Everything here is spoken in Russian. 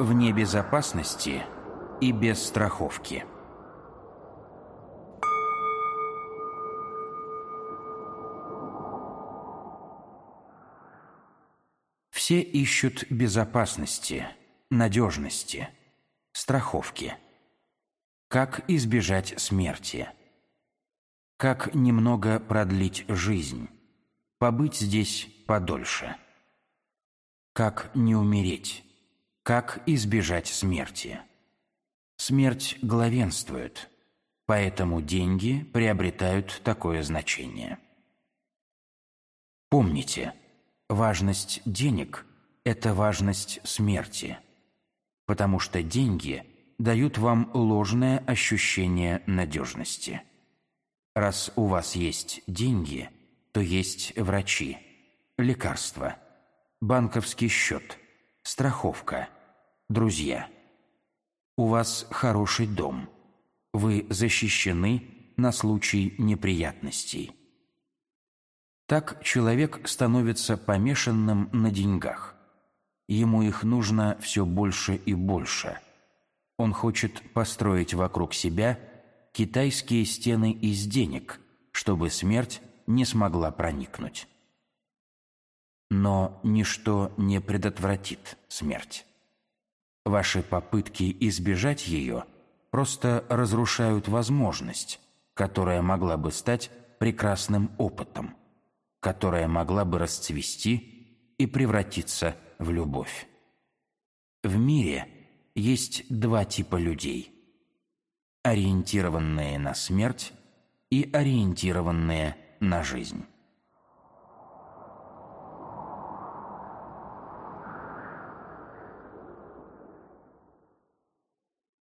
Вне безопасности и без страховки. Все ищут безопасности, надежности, страховки. Как избежать смерти? Как немного продлить жизнь? Побыть здесь подольше? Как не умереть? Как избежать смерти? Смерть главенствует, поэтому деньги приобретают такое значение. Помните, важность денег – это важность смерти, потому что деньги дают вам ложное ощущение надежности. Раз у вас есть деньги, то есть врачи, лекарства, банковский счет, страховка, друзья. У вас хороший дом. Вы защищены на случай неприятностей. Так человек становится помешанным на деньгах. Ему их нужно все больше и больше. Он хочет построить вокруг себя китайские стены из денег, чтобы смерть не смогла проникнуть. Но ничто не предотвратит смерть. Ваши попытки избежать ее просто разрушают возможность, которая могла бы стать прекрасным опытом, которая могла бы расцвести и превратиться в любовь. В мире есть два типа людей – ориентированные на смерть и ориентированные на жизнь.